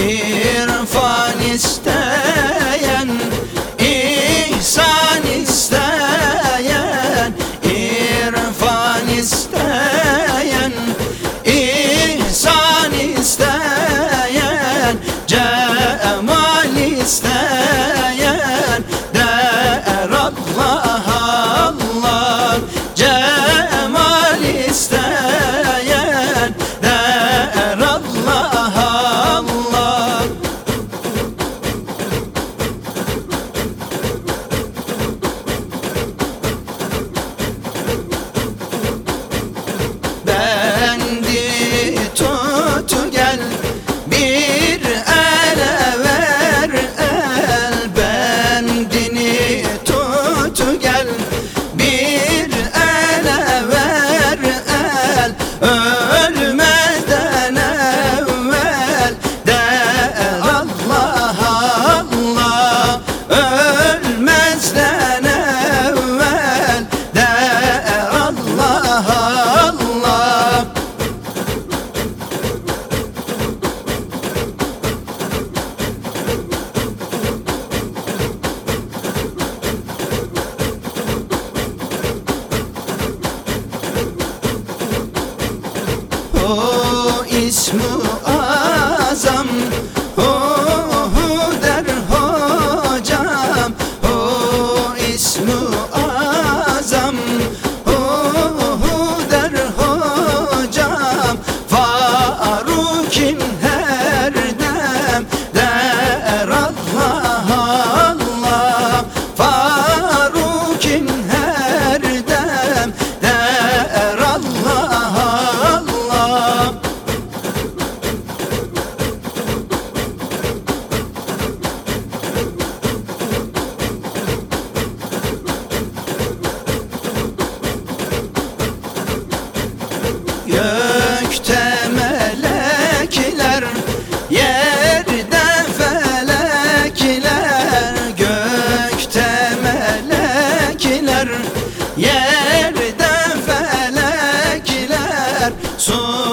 İrfan isteyen İhsan isteyen İrfan isteyen İhsan isteyen Cemal isteyen. Seven. O ismi azam O So.